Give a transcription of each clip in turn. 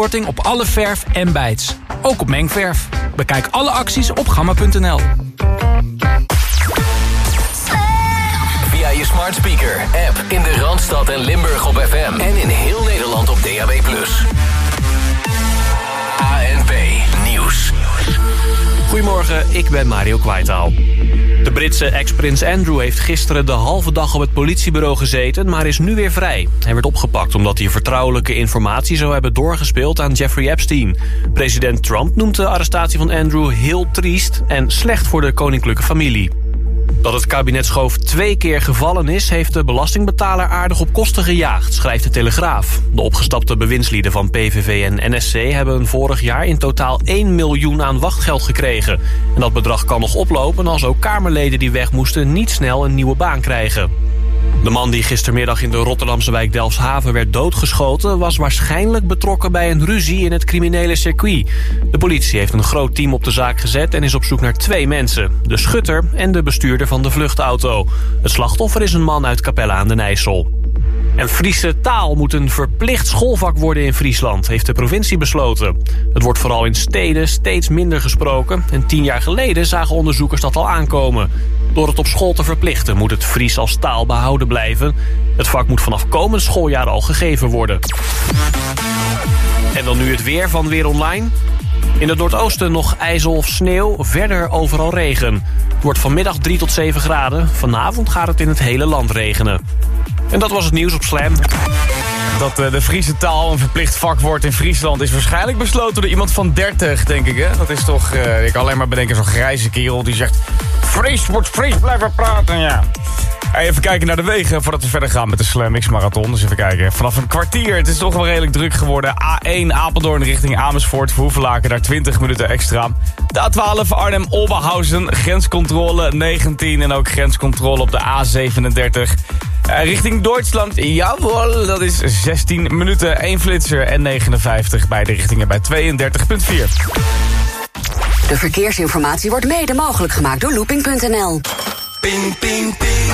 Korting op alle verf en bijts. Ook op mengverf. Bekijk alle acties op gamma.nl. Via je smart speaker, app in de Randstad en Limburg op FM. En in heel Nederland op DAB+. ANP Nieuws. Goedemorgen, ik ben Mario Kwaitaal. De Britse ex-prins Andrew heeft gisteren de halve dag op het politiebureau gezeten... maar is nu weer vrij. Hij werd opgepakt omdat hij vertrouwelijke informatie zou hebben doorgespeeld aan Jeffrey Epstein. President Trump noemt de arrestatie van Andrew heel triest en slecht voor de koninklijke familie. Dat het kabinetsschoof twee keer gevallen is... heeft de belastingbetaler aardig op kosten gejaagd, schrijft de Telegraaf. De opgestapte bewindslieden van PVV en NSC... hebben vorig jaar in totaal 1 miljoen aan wachtgeld gekregen. En dat bedrag kan nog oplopen als ook Kamerleden die weg moesten... niet snel een nieuwe baan krijgen. De man die gistermiddag in de Rotterdamse wijk Delfshaven werd doodgeschoten... was waarschijnlijk betrokken bij een ruzie in het criminele circuit. De politie heeft een groot team op de zaak gezet en is op zoek naar twee mensen. De schutter en de bestuurder van de vluchtauto. Het slachtoffer is een man uit Capelle aan den IJssel. En Friese taal moet een verplicht schoolvak worden in Friesland, heeft de provincie besloten. Het wordt vooral in steden steeds minder gesproken en tien jaar geleden zagen onderzoekers dat al aankomen. Door het op school te verplichten moet het Fries als taal behouden blijven. Het vak moet vanaf komend schooljaar al gegeven worden. En dan nu het weer van Weer Online. In het noordoosten nog ijzel of sneeuw, verder overal regen. Het wordt vanmiddag 3 tot 7 graden. Vanavond gaat het in het hele land regenen. En dat was het nieuws op Slam. Dat uh, de Friese taal een verplicht vak wordt in Friesland... is waarschijnlijk besloten door iemand van 30, denk ik. Hè? Dat is toch... Uh, ik kan alleen maar bedenken zo'n grijze kerel die zegt... Fries wordt Fries blijven praten, ja. Even kijken naar de wegen voordat we verder gaan met de Slam X Marathon. Dus even kijken. Vanaf een kwartier, het is toch wel redelijk druk geworden. A1 Apeldoorn richting Amersfoort. Voor Hoevelaken daar 20 minuten extra. De A12 Arnhem-Oberhausen. Grenscontrole 19 en ook grenscontrole op de A37. Uh, richting Duitsland, jawel, dat is 16 minuten, 1 flitser en 59 bij de richtingen bij 32,4. De verkeersinformatie wordt mede mogelijk gemaakt door looping.nl. Ping, ping, ping,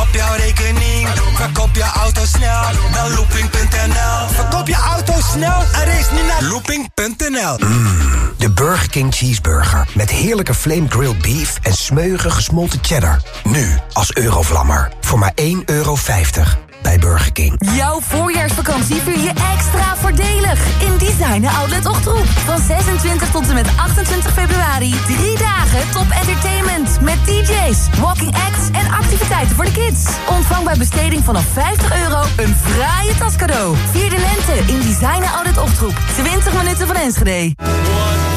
op jouw rekening. Verkoop je auto snel naar looping.nl. Verkoop je auto snel en race niet naar looping.nl. Mm, de Burger King Cheeseburger. Met heerlijke flame grilled beef en smeuige gesmolten cheddar. Nu als Eurovlammer. Voor maar 1,50 euro bij Burger King. Jouw voorjaarsvakantie vier je extra voordelig in Designer Outlet Ochtroep. Van 26 tot en met 28 februari. Drie dagen top entertainment met DJ's, walking acts en activiteiten voor de kids. Ontvang bij besteding vanaf 50 euro een fraaie tascadeau. Vier de lente in Designer Outlet Ochtroep. 20 minuten van Enschede.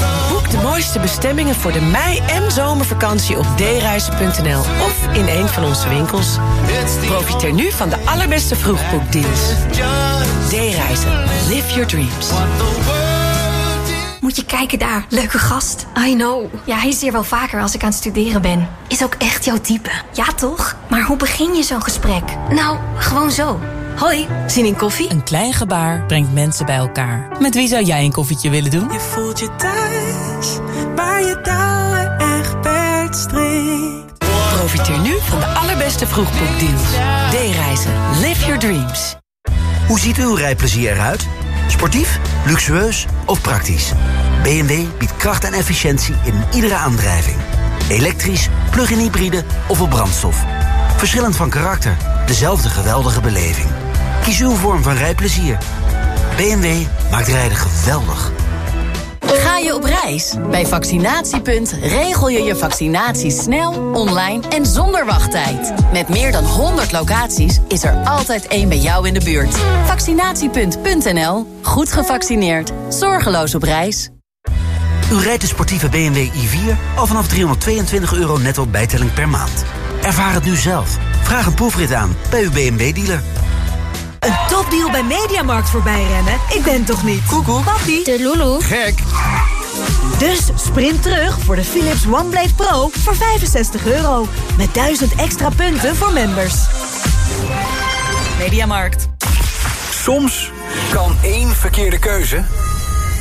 Mooiste bestemmingen voor de mei- en zomervakantie op dereizen.nl of in een van onze winkels. Profiteer nu van de allerbeste vroegboekdeals. D-reizen. Live your dreams. Moet je kijken daar, leuke gast. I know. Ja, hij is hier wel vaker als ik aan het studeren ben. Is ook echt jouw type. Ja, toch? Maar hoe begin je zo'n gesprek? Nou, gewoon zo. Hoi, zin in koffie? Een klein gebaar brengt mensen bij elkaar. Met wie zou jij een koffietje willen doen? Je voelt je thuis, waar je touwen echt strikt. Profiteer nu van de allerbeste vroegboekdeals. D-reizen. Live your dreams. Hoe ziet uw rijplezier eruit? Sportief, luxueus of praktisch? BMW biedt kracht en efficiëntie in iedere aandrijving. Elektrisch, plug-in hybride of op brandstof. Verschillend van karakter, dezelfde geweldige beleving. Kies uw vorm van rijplezier. BMW maakt rijden geweldig. Ga je op reis? Bij Vaccinatiepunt regel je je vaccinatie snel, online en zonder wachttijd. Met meer dan 100 locaties is er altijd één bij jou in de buurt. Vaccinatiepunt.nl. Goed gevaccineerd. Zorgeloos op reis. U rijdt de sportieve BMW i4 al vanaf 322 euro netto bijtelling per maand. Ervaar het nu zelf. Vraag een proefrit aan bij uw BMW-dealer. Een topdeal bij Mediamarkt voorbij rennen? Ik ben toch niet? Koekoek. Papi. De Lulu. Gek. Dus sprint terug voor de Philips OneBlade Pro voor 65 euro. Met 1000 extra punten voor members. Mediamarkt. Soms kan één verkeerde keuze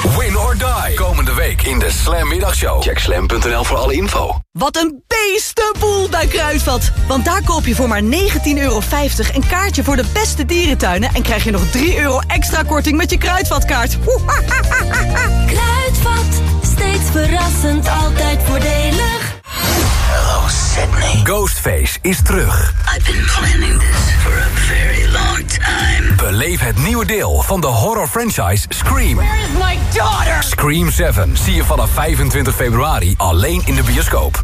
Win or die. Komende week in de Slam Middagshow. Check slam.nl voor alle info. Wat een beestenboel bij Kruidvat. Want daar koop je voor maar 19,50 euro een kaartje voor de beste dierentuinen... en krijg je nog 3 euro extra korting met je Kruidvatkaart. Kruidvat, steeds verrassend, altijd voordelig. Hello Sydney. Ghostface is terug. I've been planning this time. Beleef het nieuwe deel van de horror franchise Scream. Where is my daughter? Scream 7 zie je vanaf 25 februari alleen in de bioscoop.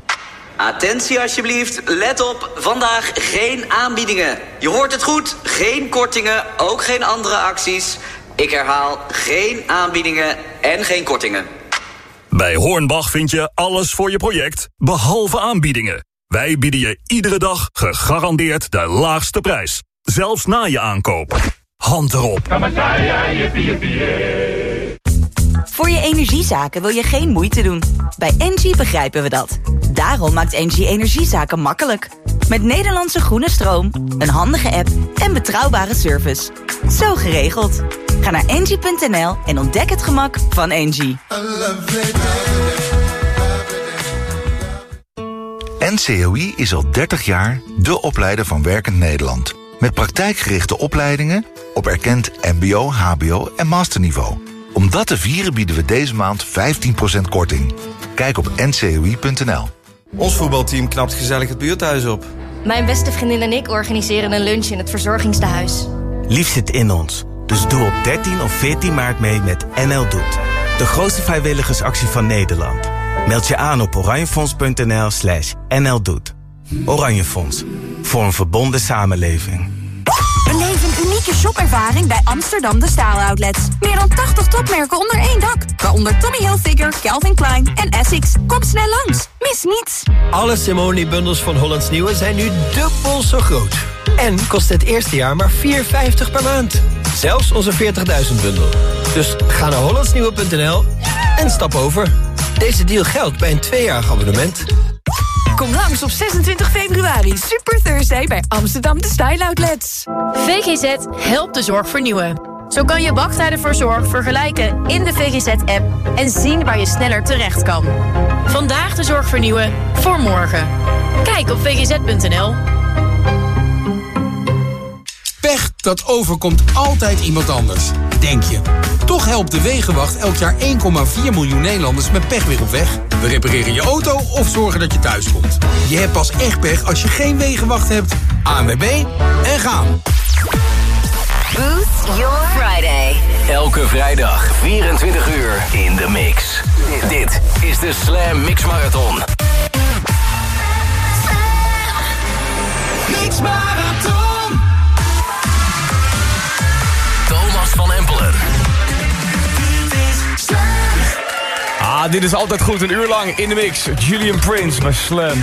Attentie alsjeblieft, let op, vandaag geen aanbiedingen. Je hoort het goed, geen kortingen, ook geen andere acties. Ik herhaal, geen aanbiedingen en geen kortingen. Bij Hornbach vind je alles voor je project, behalve aanbiedingen. Wij bieden je iedere dag gegarandeerd de laagste prijs. Zelfs na je aankoop. Hand erop. Voor je energiezaken wil je geen moeite doen. Bij Engie begrijpen we dat. Daarom maakt Engie energiezaken makkelijk. Met Nederlandse groene stroom, een handige app en betrouwbare service. Zo geregeld. Ga naar engie.nl en ontdek het gemak van Engie. NCOI is al 30 jaar de opleider van Werkend Nederland. Met praktijkgerichte opleidingen op erkend mbo, hbo en masterniveau. Om dat te vieren bieden we deze maand 15% korting. Kijk op ncoi.nl. Ons voetbalteam knapt gezellig het buurthuis op. Mijn beste vriendin en ik organiseren een lunch in het verzorgingstehuis. Lief zit in ons. Dus doe op 13 of 14 maart mee met NL Doet. De grootste vrijwilligersactie van Nederland. Meld je aan op oranjefonds.nl slash nldoet. Oranje Fonds. Voor een verbonden samenleving. Beleef een unieke shopervaring bij Amsterdam De Staaloutlets. Meer dan 80 topmerken onder één dak. Waaronder Tommy Hilfiger, Calvin Klein en Essex. Kom snel langs. Mis niets. Alle Simone-bundels van Hollands Nieuwe zijn nu dubbel zo groot. En kost het eerste jaar maar 4,50 per maand. Zelfs onze 40.000 bundel. Dus ga naar hollandsnieuwe.nl en stap over. Deze deal geldt bij een tweejarig abonnement. Kom langs op 26 februari. Super Thursday bij Amsterdam De Style Outlets. VGZ helpt de zorg vernieuwen. Zo kan je wachttijden voor zorg vergelijken in de VGZ-app... en zien waar je sneller terecht kan. Vandaag de zorg vernieuwen voor morgen. Kijk op vgz.nl. dat overkomt altijd iemand anders. Denk je. Toch helpt de Wegenwacht elk jaar 1,4 miljoen Nederlanders met pech weer op weg. We repareren je auto of zorgen dat je thuis komt. Je hebt pas echt pech als je geen Wegenwacht hebt. ANWB en gaan. Boost Your Friday. Elke vrijdag 24 uur in de mix. Dit is de Slam Mix Marathon. Mix Marathon. Ah, dit is altijd goed. Een uur lang in de mix. Julian Prince bij Slam.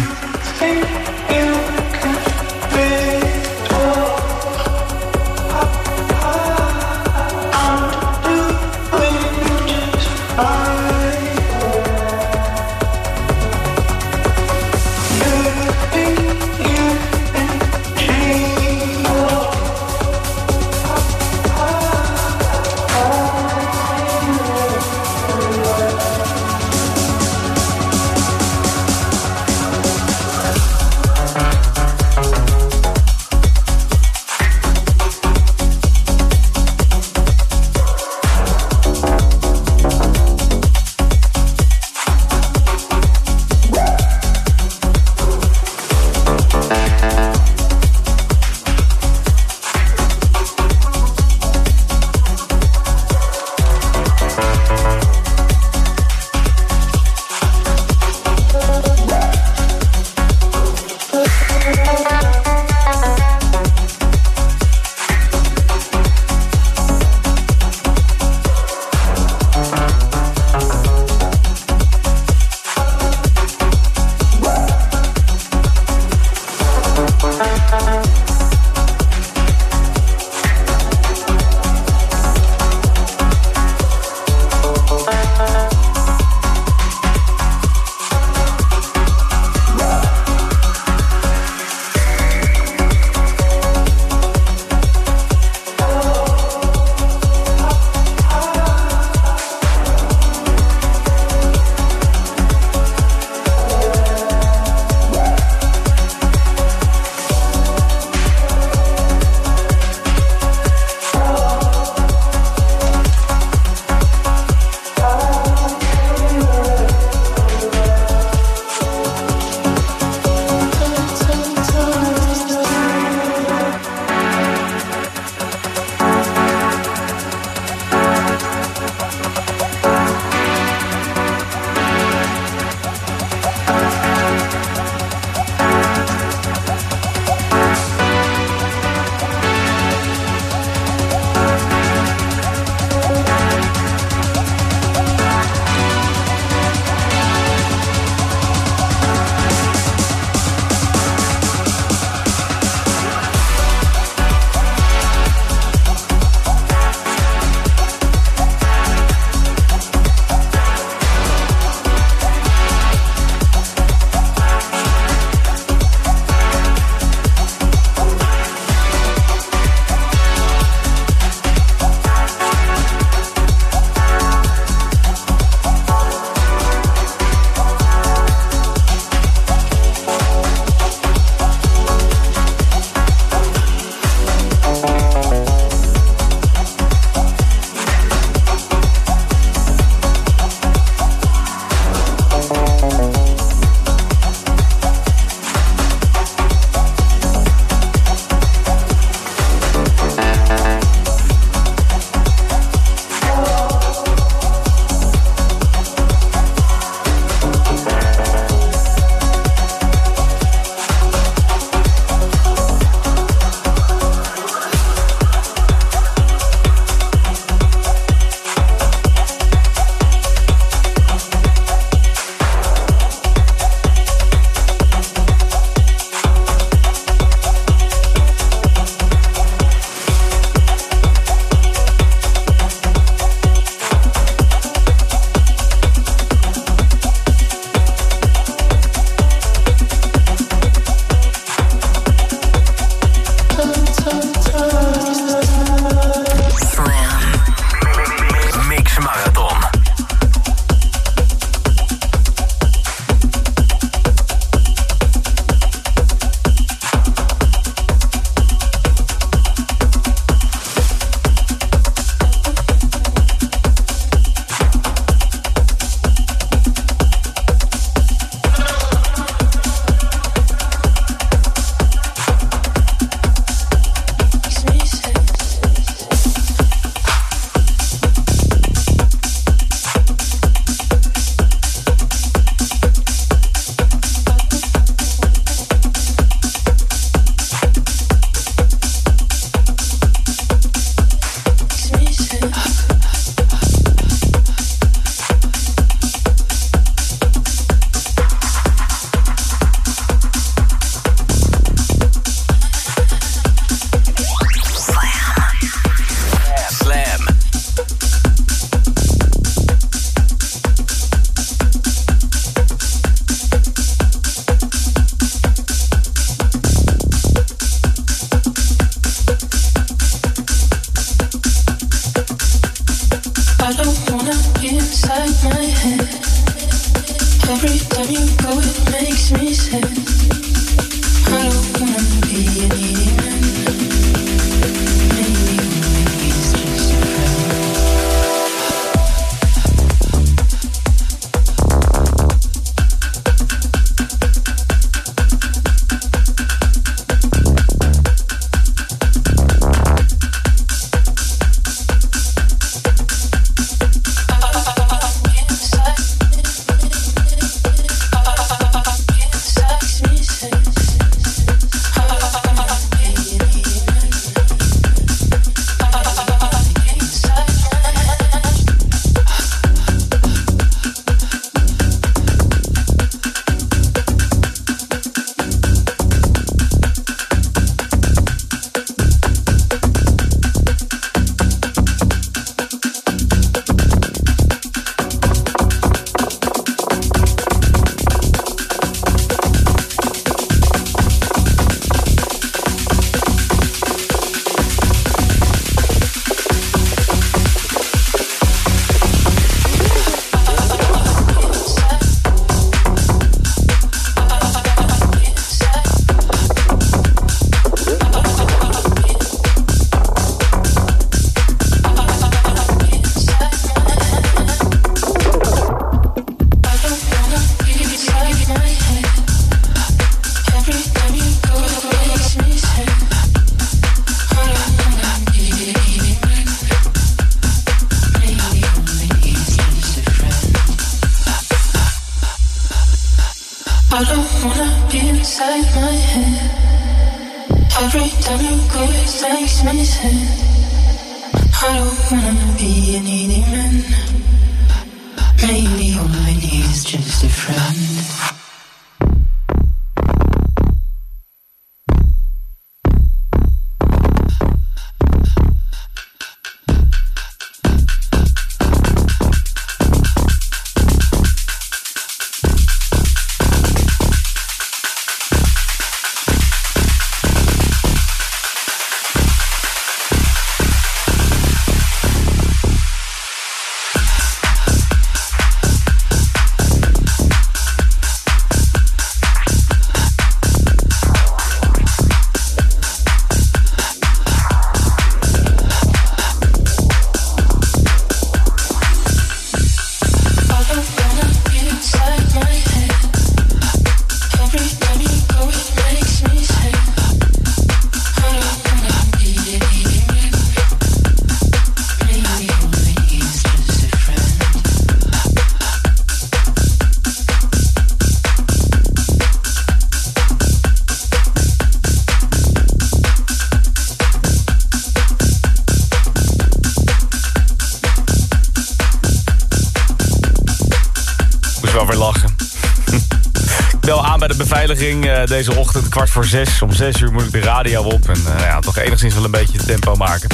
Eh, deze ochtend, kwart voor zes. Om zes uur moet ik de radio op. En uh, ja, toch enigszins wel een beetje tempo maken.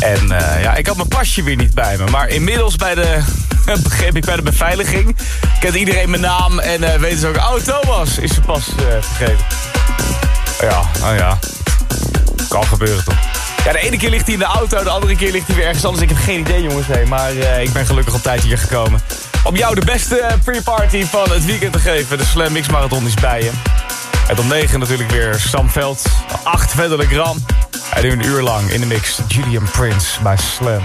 En uh, ja, ik had mijn pasje weer niet bij me. Maar inmiddels bij de, begreep ik bij de beveiliging... kent iedereen mijn naam en uh, weten ze ook... Oh, Thomas is zijn pas vergeten. Ja, nou ja. Kan gebeuren toch. Ja, de ene keer ligt hij in de auto, de andere keer ligt hij weer ergens anders. Ik heb geen idee, jongens. Hey, maar ik ben gelukkig op tijd hier gekomen. Om jou de beste pre-party van het weekend te geven. De Slam Mix Marathon is bij je. En om 9 natuurlijk weer Sam Veld. 8 verder Gram. En nu een uur lang in de mix. Julian Prince bij Slam.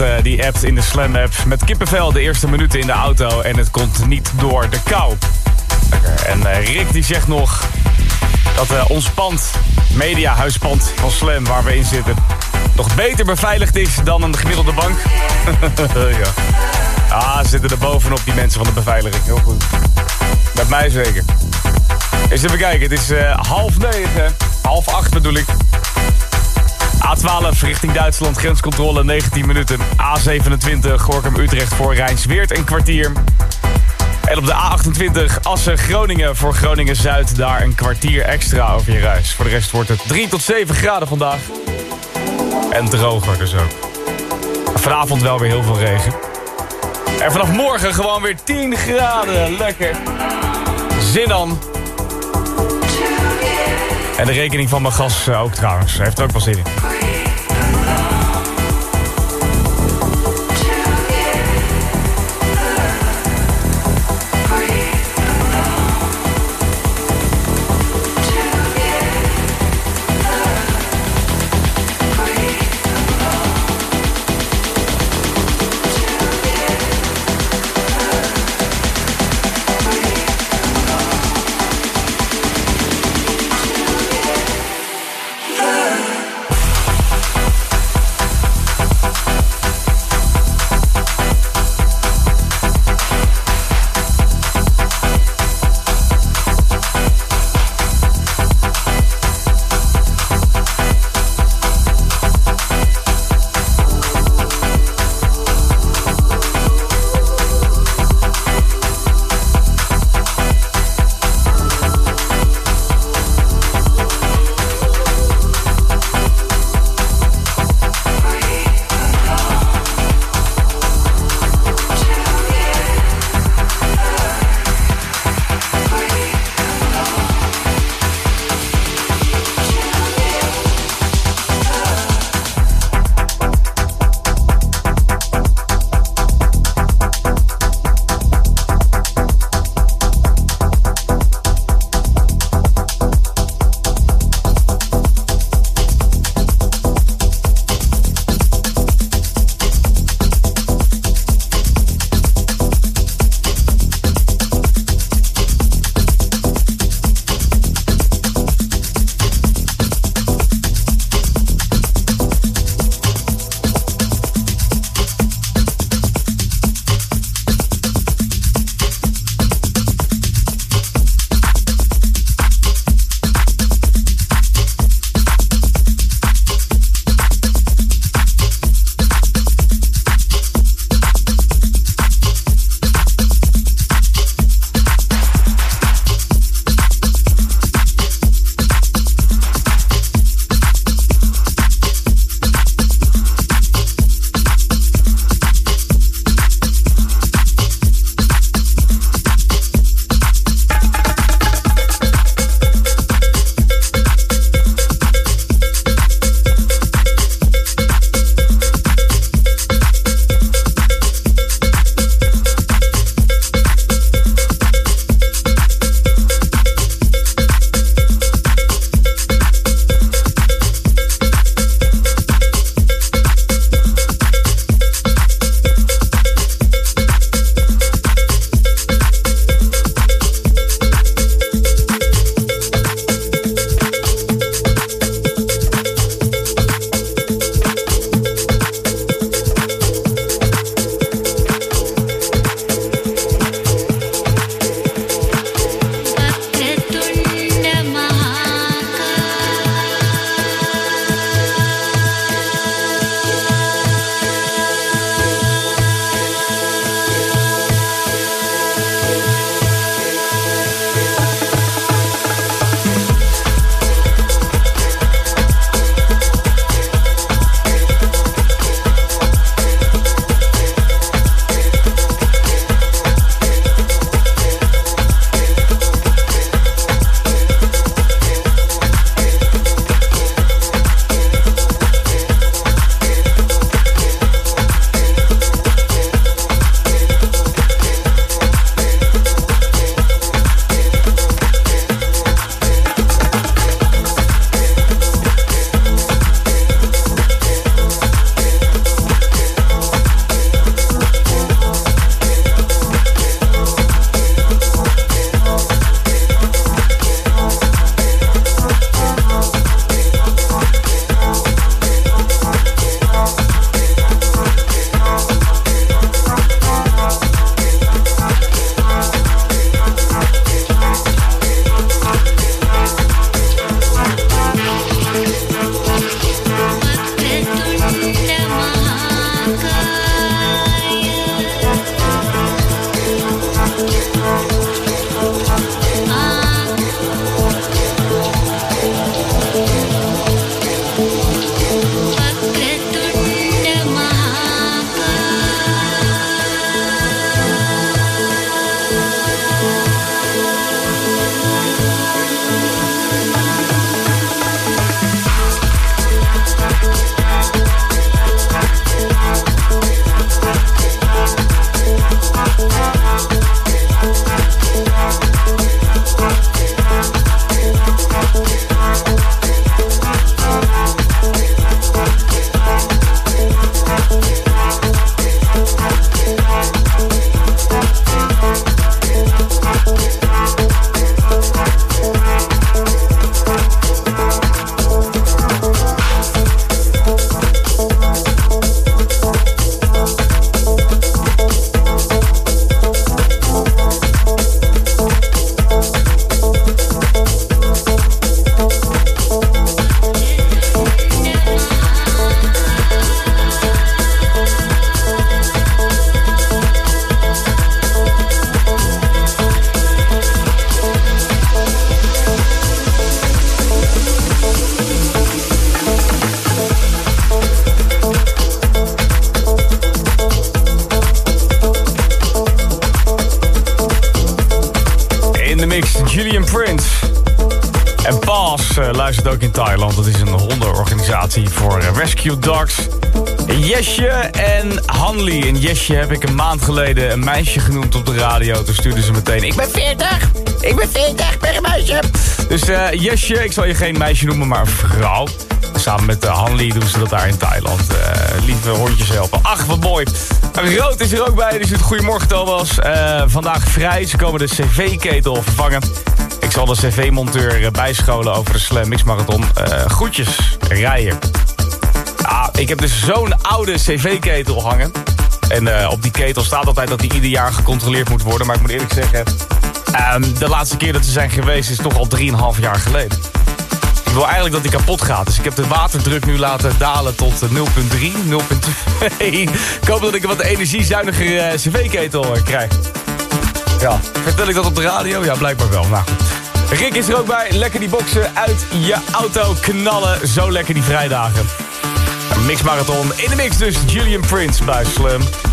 Eh, die appt in de Slam app met kippenvel de eerste minuten in de auto en het komt niet door de kou. En eh, Rick die zegt nog dat eh, ons pand, mediahuispand van Slam waar we in zitten, nog beter beveiligd is dan een gemiddelde bank. ja. Ah, zitten er bovenop die mensen van de beveiliging. Heel goed. Met mij zeker. Eens even kijken, het is half negen, half acht bedoel ik. A12 richting Duitsland, grenscontrole 19 minuten. A27 Gorkum-Utrecht voor Rijnsweert een kwartier. En op de A28 Assen-Groningen voor Groningen-Zuid... daar een kwartier extra over je reis. Voor de rest wordt het 3 tot 7 graden vandaag. En droger dus ook. Vanavond wel weer heel veel regen. En vanaf morgen gewoon weer 10 graden. Lekker. Zin dan. En de rekening van mijn gas eh, ook trouwens. Heeft er ook wel zin in. in Jesje heb ik een maand geleden een meisje genoemd op de radio. Toen stuurde ze meteen... Ik ben 40! Ik ben 40, ik ben een meisje! Dus uh, Jesje, ik zal je geen meisje noemen, maar een vrouw. Samen met uh, doen ze dat daar in Thailand. Uh, lieve hondjes helpen. Ach, wat mooi. Rood is er ook bij, dus het goedemorgen Thomas. Uh, vandaag vrij, ze komen de cv-ketel vervangen. Ik zal de cv-monteur bijscholen over de Slam Mix Marathon. groetjes, rijden. Ah, ik heb dus zo'n oude cv-ketel hangen. En op die ketel staat altijd dat die ieder jaar gecontroleerd moet worden. Maar ik moet eerlijk zeggen, de laatste keer dat ze zijn geweest is toch al 3,5 jaar geleden. Ik wil eigenlijk dat die kapot gaat. Dus ik heb de waterdruk nu laten dalen tot 0,3, 0,2. ik hoop dat ik een wat energiezuiniger uh, cv-ketel krijg. Ja, vertel ik dat op de radio? Ja, blijkbaar wel. Nou. Rick is er ook bij. Lekker die boksen uit je auto knallen. Zo lekker die vrijdagen. Een mixmarathon in de mix dus. Julian Prince bij Slim.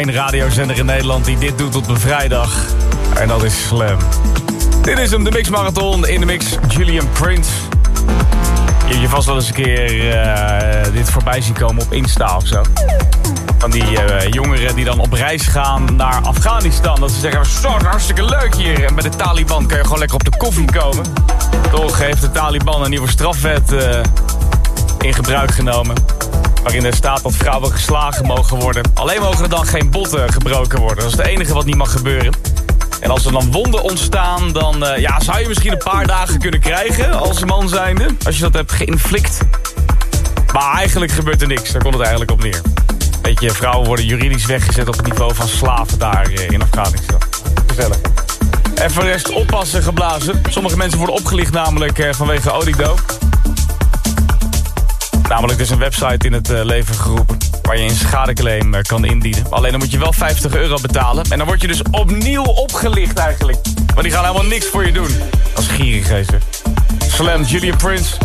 Één radiozender in Nederland die dit doet op een vrijdag. En dat is Slam. Dit is hem, de Mix Marathon. In de mix Julian Prince. Je hebt je vast wel eens een keer uh, dit voorbij zien komen op Insta of zo. Van die uh, jongeren die dan op reis gaan naar Afghanistan. Dat ze zeggen, zo hartstikke leuk hier. En bij de Taliban kun je gewoon lekker op de koffie komen. Toch heeft de Taliban een nieuwe strafwet uh, in gebruik genomen. Waarin er staat dat vrouwen geslagen mogen worden. Alleen mogen er dan geen botten gebroken worden. Dat is het enige wat niet mag gebeuren. En als er dan wonden ontstaan, dan uh, ja, zou je misschien een paar dagen kunnen krijgen als man zijnde. Als je dat hebt geïnflikt. Maar eigenlijk gebeurt er niks, daar komt het eigenlijk op neer. Weet je, vrouwen worden juridisch weggezet op het niveau van slaven daar in Afghanistan. Gezellig. En voor rest oppassen geblazen. Sommige mensen worden opgelicht namelijk uh, vanwege oliedoop. Namelijk dus een website in het uh, leven geroepen waar je een schadeclaim uh, kan indienen. Alleen dan moet je wel 50 euro betalen. En dan word je dus opnieuw opgelicht eigenlijk. Maar die gaan helemaal niks voor je doen. Als gierigezer. Slam, Julia Prince.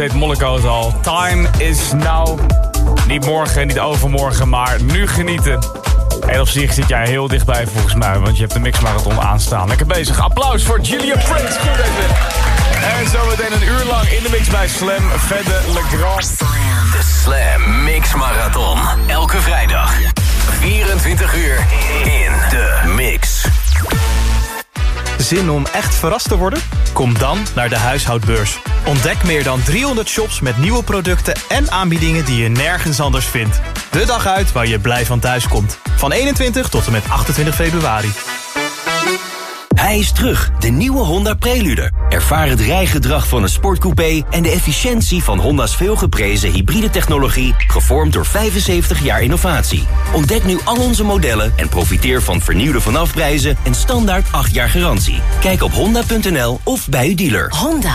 Deed Molliko het al. Time is now. Niet morgen, niet overmorgen, maar nu genieten. En op zich zit jij heel dichtbij volgens mij, want je hebt de mixmarathon aanstaan. Lekker bezig. Applaus voor Julia Prince. Goed even. En zometeen een uur lang in de mix bij Slam. Verder Legrand. De Slam Mix Marathon. Elke vrijdag. 24 uur in de mix. Zin om echt verrast te worden? Kom dan naar de huishoudbeurs. Ontdek meer dan 300 shops met nieuwe producten en aanbiedingen die je nergens anders vindt. De dag uit waar je blij van thuis komt. Van 21 tot en met 28 februari. Hij is terug, de nieuwe Honda Prelude. Ervaar het rijgedrag van een sportcoupé en de efficiëntie van Honda's veelgeprezen hybride technologie, gevormd door 75 jaar innovatie. Ontdek nu al onze modellen en profiteer van vernieuwde vanafprijzen en standaard 8 jaar garantie. Kijk op honda.nl of bij uw dealer. Honda,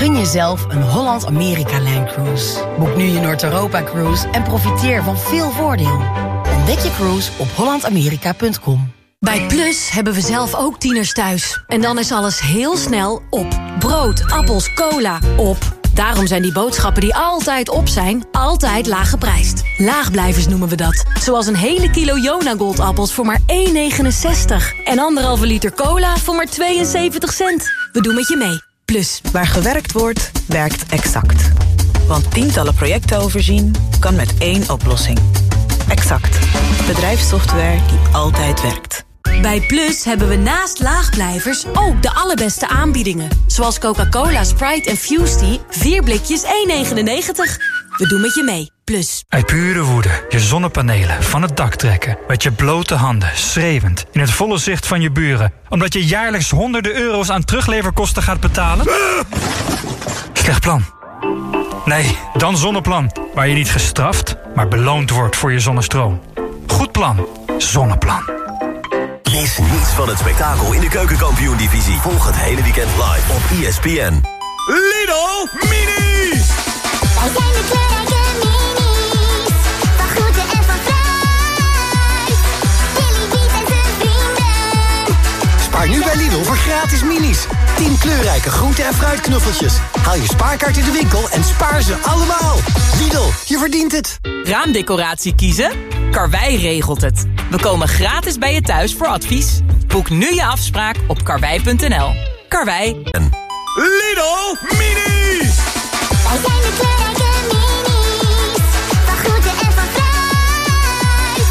Gun jezelf een Holland-Amerika-lijn cruise. Boek nu je Noord-Europa-cruise en profiteer van veel voordeel. Ontdek je cruise op hollandamerika.com. Bij Plus hebben we zelf ook tieners thuis. En dan is alles heel snel op. Brood, appels, cola, op. Daarom zijn die boodschappen die altijd op zijn, altijd laag geprijsd. Laagblijvers noemen we dat. Zoals een hele kilo Jona Goldappels voor maar 1,69. En anderhalve liter cola voor maar 72 cent. We doen met je mee. Plus. Waar gewerkt wordt, werkt exact. Want tientallen projecten overzien kan met één oplossing. Exact. Bedrijfssoftware die altijd werkt. Bij Plus hebben we naast laagblijvers ook de allerbeste aanbiedingen. Zoals Coca-Cola, Sprite en Fusty. 4 blikjes 1,99. We doen met je mee. Plus. Uit pure woede je zonnepanelen van het dak trekken. Met je blote handen, schreeuwend. In het volle zicht van je buren. Omdat je jaarlijks honderden euro's aan terugleverkosten gaat betalen? Slecht plan. Nee, dan Zonneplan. Waar je niet gestraft, maar beloond wordt voor je zonnestroom. Goed plan. Zonneplan. Mis niets van het spektakel in de keukenkampioen-divisie. Volg het hele weekend live op ESPN. Lidl Mini! Wij zijn de kleurrijke minis. Van groente en van fruit. Billy en zijn vrienden. Spaar nu bij Lidl voor gratis minis. 10 kleurrijke groente- en fruitknuffeltjes. Haal je spaarkaart in de winkel en spaar ze allemaal. Lidl, je verdient het. Raamdecoratie kiezen? Karwei regelt het. We komen gratis bij je thuis voor advies. Boek nu je afspraak op karwei.nl. Karwei. Lidl minis. Van groente en van fruit.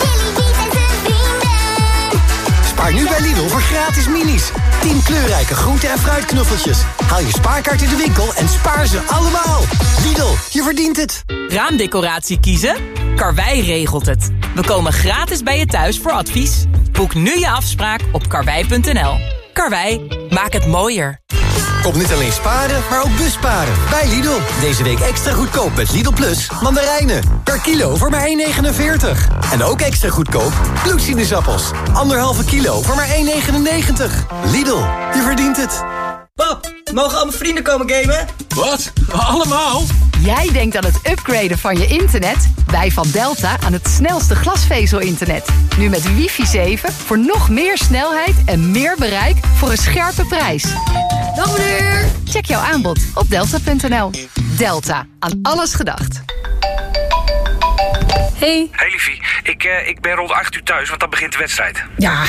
Billy Biet en zijn vrienden. Spaar nu bij Lidl voor gratis minis. 10 kleurrijke groente- en fruitknuffeltjes. Haal je spaarkaart in de winkel en spaar ze allemaal. Lidl, je verdient het. Raamdecoratie kiezen? Karwei regelt het. We komen gratis bij je thuis voor advies. Boek nu je afspraak op karwei.nl. Karwei, maak het mooier. Kom niet alleen sparen, maar ook busparen. Bij Lidl. Deze week extra goedkoop met Lidl Plus mandarijnen. Per kilo voor maar 1,49. En ook extra goedkoop bloedsinusappels. Anderhalve kilo voor maar 1,99. Lidl, je verdient het. Pap, mogen al mijn vrienden komen gamen? Wat? Allemaal? Jij denkt aan het upgraden van je internet? Wij van Delta aan het snelste glasvezel-internet. Nu met wifi 7 voor nog meer snelheid en meer bereik voor een scherpe prijs. Dag meneer! Check jouw aanbod op delta.nl. Delta, aan alles gedacht. Hey. Hey liefie, ik, eh, ik ben rond 8 uur thuis, want dan begint de wedstrijd. Ja,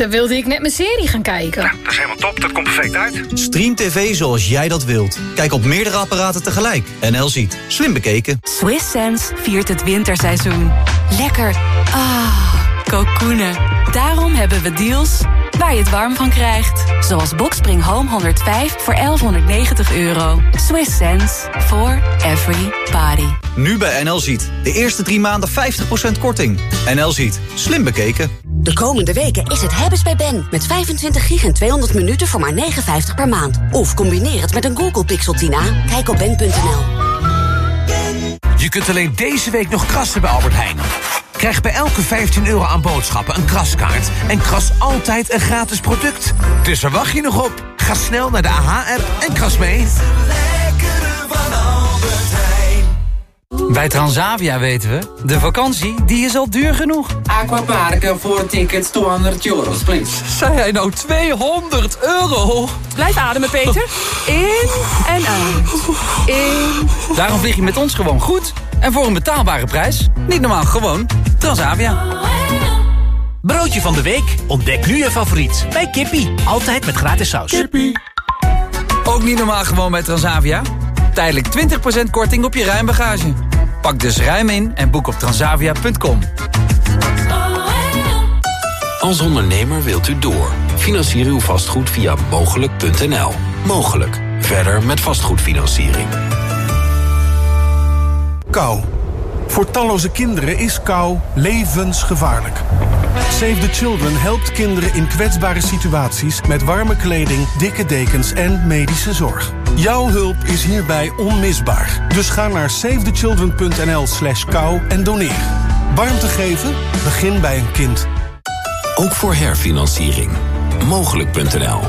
dan wilde ik net mijn serie gaan kijken. Dat is helemaal top, dat komt perfect uit. Stream TV zoals jij dat wilt. Kijk op meerdere apparaten tegelijk. NL ziet. Slim bekeken. Swiss Sense viert het winterseizoen. Lekker. Ah, kokoenen. Daarom hebben we deals waar je het warm van krijgt. Zoals Boxspring Home 105 voor 1190 euro. Swiss Sense for every body. Nu bij NL ziet. De eerste drie maanden 50% korting. NL ziet. Slim bekeken. De komende weken is het hebben's bij Ben. Met 25 gig en 200 minuten voor maar 59 per maand. Of combineer het met een Google Pixel 10a. Kijk op ben.nl. Je kunt alleen deze week nog krassen bij Albert Heijn. Krijg bij elke 15 euro aan boodschappen een kraskaart... en kras altijd een gratis product. Dus waar wacht je nog op? Ga snel naar de AH-app en kras mee. Bij Transavia weten we, de vakantie die is al duur genoeg. Aquaparken voor tickets 200 euro, please. Zei hij nou 200 euro? Blijf ademen, Peter. In en uit. In. Daarom vlieg je met ons gewoon goed. En voor een betaalbare prijs. Niet normaal, gewoon Transavia. Broodje van de week? Ontdek nu je favoriet bij Kippie. Altijd met gratis saus. Kippie. Ook niet normaal gewoon bij Transavia? Tijdelijk 20% korting op je ruimbagage. Pak dus ruim in en boek op transavia.com. Als ondernemer wilt u door. Financier uw vastgoed via mogelijk.nl. Mogelijk. Verder met vastgoedfinanciering. Kou. Voor talloze kinderen is kou levensgevaarlijk. Save the Children helpt kinderen in kwetsbare situaties... met warme kleding, dikke dekens en medische zorg. Jouw hulp is hierbij onmisbaar. Dus ga naar savethechildren.nl slash kou en doneer. Warmte geven? Begin bij een kind. Ook voor herfinanciering. Mogelijk.nl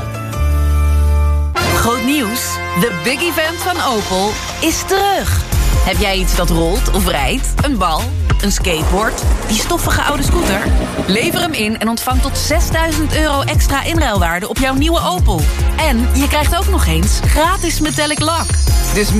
Groot nieuws. De big event van Opel is terug. Heb jij iets dat rolt of rijdt? Een bal? Een skateboard? Die stoffige oude scooter? Lever hem in en ontvang tot 6000 euro extra inruilwaarde op jouw nieuwe Opel. En je krijgt ook nog eens gratis metallic lak. Dus